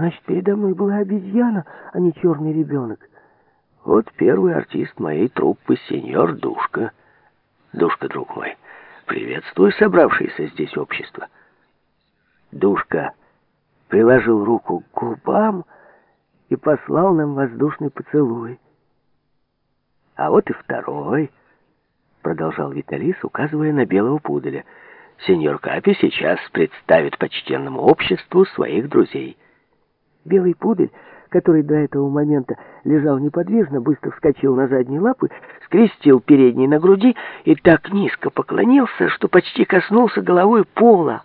Значит, передо мной была обезьяна, а не черный ребенок. Вот первый артист моей труппы, сеньор Душка. Душка, друг мой, приветствую собравшееся здесь общество. Душка приложил руку к губам и послал нам воздушный поцелуй. А вот и второй, продолжал Виталис, указывая на белого пуделя. Сеньор Капи сейчас представит почтенному обществу своих друзей. Белый пудель, который до этого момента лежал неподвижно, быстро вскочил на задние лапы, скрестил передние на груди и так низко поклонился, что почти коснулся головой пола.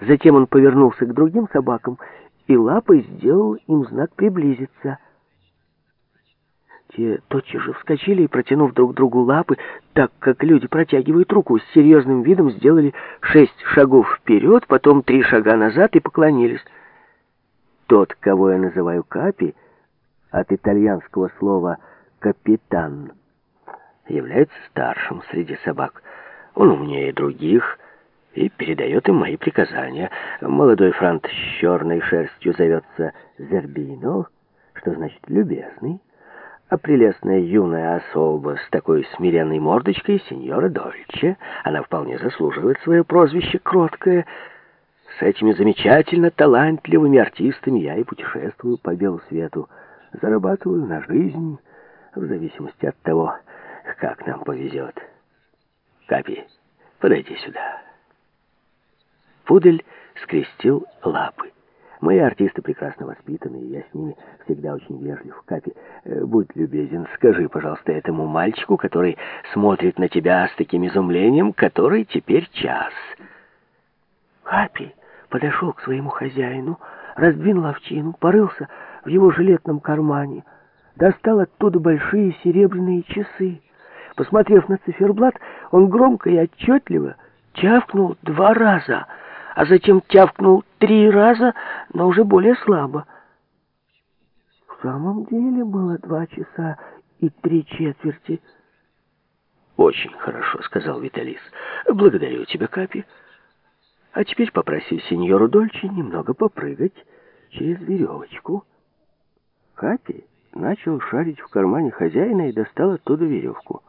Затем он повернулся к другим собакам и лапой сделал им знак приблизиться. Те тотчас же вскочили и, протянув друг другу лапы, так как люди протягивают руку, с серьезным видом сделали шесть шагов вперед, потом три шага назад и поклонились. Тот, кого я называю Капи, от итальянского слова «капитан», является старшим среди собак. Он умнее других и передает им мои приказания. Молодой франт с черной шерстью зовется Зербино, что значит «любезный» а прелестная юная особа с такой смиренной мордочкой, сеньора Дольче, она вполне заслуживает свое прозвище «кроткое». Этими замечательно талантливыми артистами я и путешествую по белу свету, зарабатываю на жизнь, в зависимости от того, как нам повезет. Капи, подойди сюда. Пудель скрестил лапы. Мои артисты прекрасно воспитаны, и я с ними всегда очень вежлив. Капи, э, будь любезен, скажи, пожалуйста, этому мальчику, который смотрит на тебя с таким изумлением, который теперь час. Капи подошел к своему хозяину, раздвинул овчину, порылся в его жилетном кармане, достал оттуда большие серебряные часы. Посмотрев на циферблат, он громко и отчетливо чавкнул два раза — а затем тявкнул три раза, но уже более слабо. В самом деле было два часа и три четверти. «Очень хорошо», — сказал Виталис. «Благодарю тебя, Капи. А теперь попроси сеньору Дольче немного попрыгать через веревочку». Капи начал шарить в кармане хозяина и достал оттуда веревку.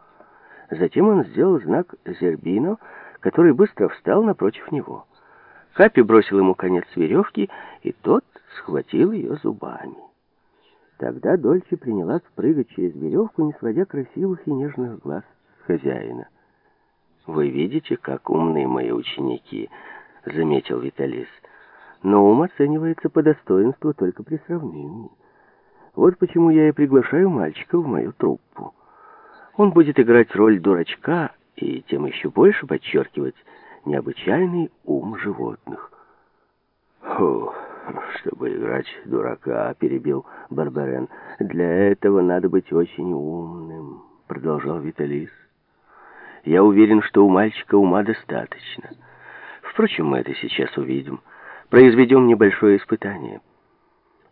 Затем он сделал знак Зербино, который быстро встал напротив него. Капи бросил ему конец веревки, и тот схватил ее зубами. Тогда Дольче принялась прыгать через веревку, не сводя красивых и нежных глаз хозяина. «Вы видите, как умные мои ученики», — заметил Виталис. «Но ум оценивается по достоинству только при сравнении. Вот почему я и приглашаю мальчика в мою труппу. Он будет играть роль дурачка и тем еще больше подчеркивать необычайный ум животных. «Фу, чтобы играть дурака», — перебил Барбарен. «Для этого надо быть очень умным», — продолжал Виталис. «Я уверен, что у мальчика ума достаточно. Впрочем, мы это сейчас увидим. Произведем небольшое испытание».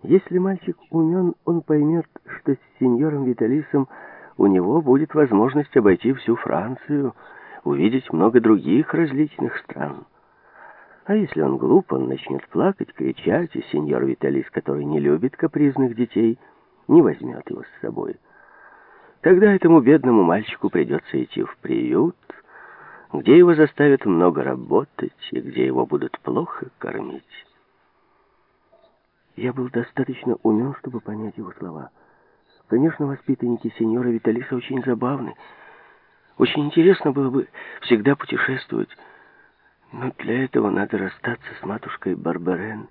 Если мальчик умен, он поймет, что с сеньором Виталисом у него будет возможность обойти всю Францию — увидеть много других различных стран. А если он глуп, он начнет плакать, кричать, и сеньор Виталис, который не любит капризных детей, не возьмет его с собой. Тогда этому бедному мальчику придется идти в приют, где его заставят много работать и где его будут плохо кормить. Я был достаточно умен, чтобы понять его слова. Конечно, воспитанники сеньора Виталиса очень забавны, очень интересно было бы всегда путешествовать. Но для этого надо расстаться с матушкой Барбарен.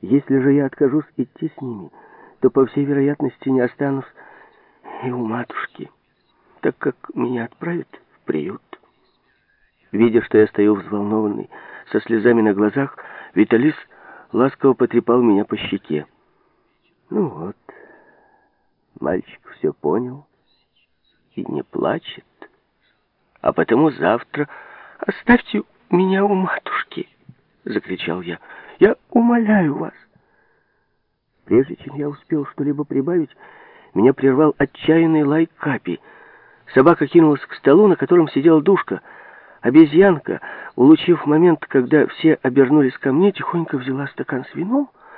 Если же я откажусь идти с ними, то, по всей вероятности, не останусь и у матушки, так как меня отправят. Видя, что я стою взволнованный, со слезами на глазах, Виталис ласково потрепал меня по щеке. Ну вот, мальчик все понял и не плачет а потому завтра оставьте меня у матушки!» — закричал я. «Я умоляю вас!» Прежде чем я успел что-либо прибавить, меня прервал отчаянный лай капи. Собака кинулась к столу, на котором сидела душка. Обезьянка, улучив момент, когда все обернулись ко мне, тихонько взяла стакан с вином